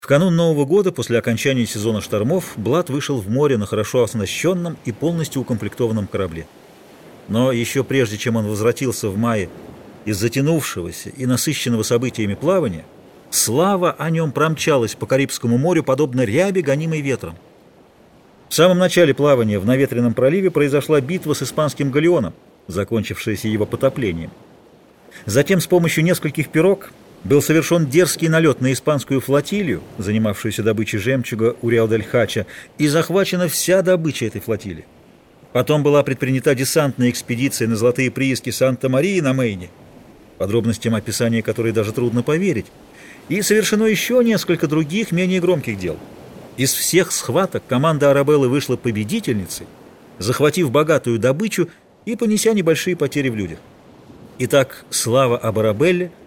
В канун Нового года, после окончания сезона штормов, Блад вышел в море на хорошо оснащенном и полностью укомплектованном корабле. Но еще прежде, чем он возвратился в мае из затянувшегося и насыщенного событиями плавания, слава о нем промчалась по Карибскому морю, подобно ряби, гонимой ветром. В самом начале плавания в Наветренном проливе произошла битва с испанским галеоном, закончившаяся его потоплением. Затем с помощью нескольких пирог был совершен дерзкий налет на испанскую флотилию, занимавшуюся добычей жемчуга у Реал-дель-Хача, и захвачена вся добыча этой флотилии. Потом была предпринята десантная экспедиция на золотые прииски Санта-Марии на Мейне, подробностям описания которой даже трудно поверить, и совершено еще несколько других, менее громких дел. Из всех схваток команда Арабеллы вышла победительницей, захватив богатую добычу и понеся небольшие потери в людях. Итак, слава об Арабелле –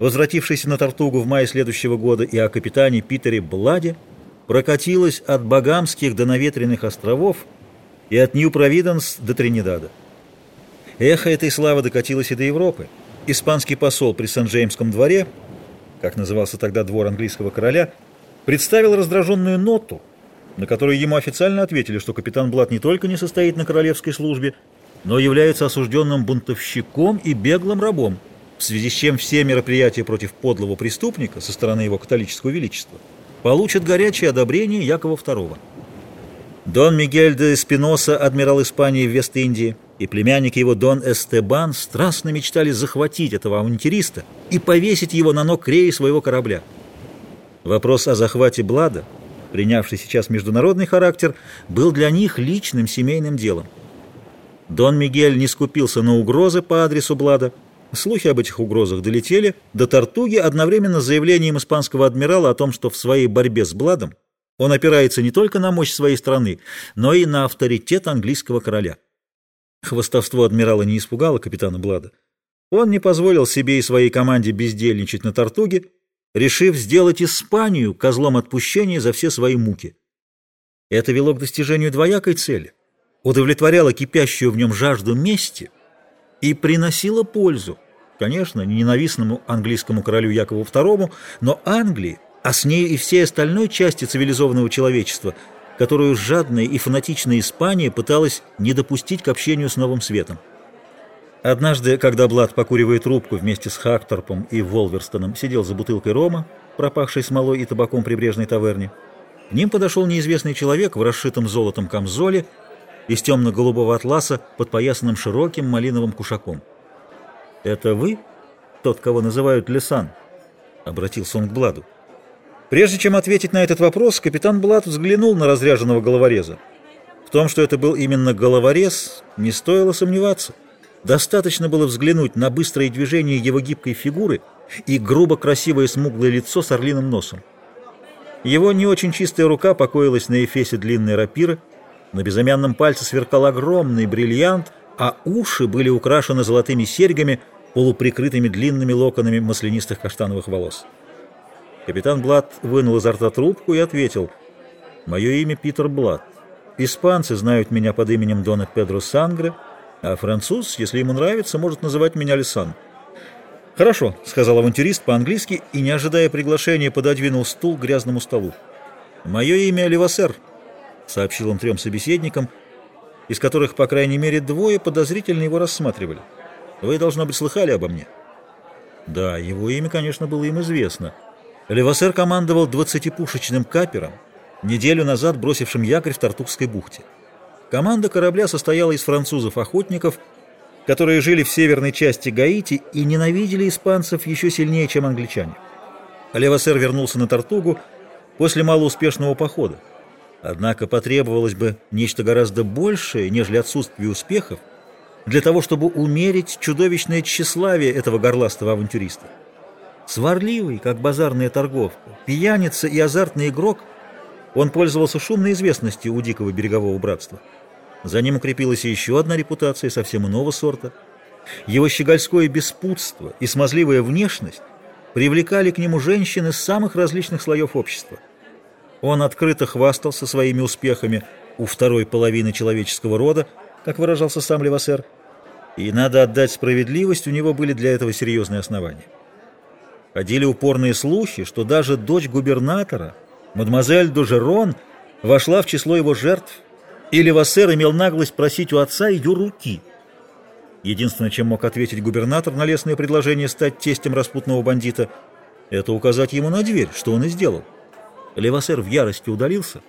возвратившийся на Тартугу в мае следующего года, и о капитане Питере Бладе, прокатилась от Багамских до Наветренных островов и от Нью-Провиденс до Тринидада. Эхо этой славы докатилось и до Европы. Испанский посол при Сен-Джеймском дворе, как назывался тогда двор английского короля, представил раздраженную ноту, на которую ему официально ответили, что капитан Блад не только не состоит на королевской службе, но является осужденным бунтовщиком и беглым рабом в связи с чем все мероприятия против подлого преступника со стороны его католического величества получат горячее одобрение Якова II. Дон Мигель де Эспиноса, адмирал Испании в Вест-Индии, и племянник его Дон Эстебан страстно мечтали захватить этого авантюриста и повесить его на ног реи своего корабля. Вопрос о захвате Блада, принявший сейчас международный характер, был для них личным семейным делом. Дон Мигель не скупился на угрозы по адресу Блада, Слухи об этих угрозах долетели до Тартуги одновременно с заявлением испанского адмирала о том, что в своей борьбе с Бладом он опирается не только на мощь своей страны, но и на авторитет английского короля. Хвостовство адмирала не испугало капитана Блада. Он не позволил себе и своей команде бездельничать на Тартуге, решив сделать Испанию козлом отпущения за все свои муки. Это вело к достижению двоякой цели, удовлетворяло кипящую в нем жажду мести – и приносила пользу, конечно, ненавистному английскому королю Якову II, но Англии, а с ней и всей остальной части цивилизованного человечества, которую жадная и фанатичная Испания пыталась не допустить к общению с Новым Светом. Однажды, когда Блад, покуривая трубку вместе с Хакторпом и Волверстоном, сидел за бутылкой рома, пропахшей смолой и табаком прибрежной таверне, к ним подошел неизвестный человек в расшитом золотом камзоле из темно-голубого атласа, подпоясанным широким малиновым кушаком. «Это вы, тот, кого называют Лесан?» — обратился он к Бладу. Прежде чем ответить на этот вопрос, капитан Блад взглянул на разряженного головореза. В том, что это был именно головорез, не стоило сомневаться. Достаточно было взглянуть на быстрые движения его гибкой фигуры и грубо красивое смуглое лицо с орлиным носом. Его не очень чистая рука покоилась на эфесе длинной рапиры, на безымянном пальце сверкал огромный бриллиант, а уши были украшены золотыми серьгами, полуприкрытыми длинными локонами маслянистых каштановых волос. Капитан Блад вынул изо рта трубку и ответил, «Мое имя Питер Блад. Испанцы знают меня под именем Дона Педро Сангре, а француз, если ему нравится, может называть меня Лисан». «Хорошо», — сказал авантюрист по-английски и, не ожидая приглашения, пододвинул стул к грязному столу. «Мое имя Левасер, сообщил он трем собеседникам, из которых, по крайней мере, двое подозрительно его рассматривали. Вы, должно быть, слыхали обо мне? Да, его имя, конечно, было им известно. Левасер командовал двадцатипушечным капером, неделю назад бросившим якорь в Тартукской бухте. Команда корабля состояла из французов-охотников, которые жили в северной части Гаити и ненавидели испанцев еще сильнее, чем англичане. Левасер вернулся на Тартугу после малоуспешного похода. Однако потребовалось бы нечто гораздо большее, нежели отсутствие успехов, для того, чтобы умерить чудовищное тщеславие этого горластого авантюриста. Сварливый, как базарная торговка, пьяница и азартный игрок, он пользовался шумной известностью у дикого берегового братства. За ним укрепилась еще одна репутация совсем иного сорта. Его щегольское беспутство и смазливая внешность привлекали к нему женщин из самых различных слоев общества – он открыто хвастался своими успехами у второй половины человеческого рода, как выражался сам Левасер, и, надо отдать справедливость, у него были для этого серьезные основания. Ходили упорные слухи, что даже дочь губернатора, мадемуазель Дужерон, вошла в число его жертв, и Левассер имел наглость просить у отца ее руки. Единственное, чем мог ответить губернатор на лестное предложение стать тестем распутного бандита, это указать ему на дверь, что он и сделал. Левассер в ярости удалился,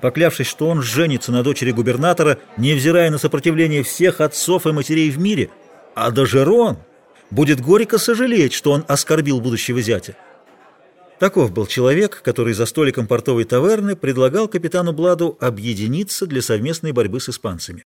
поклявшись, что он женится на дочери губернатора, невзирая на сопротивление всех отцов и матерей в мире, а Дожерон будет горько сожалеть, что он оскорбил будущего зятя. Таков был человек, который за столиком портовой таверны предлагал капитану Бладу объединиться для совместной борьбы с испанцами.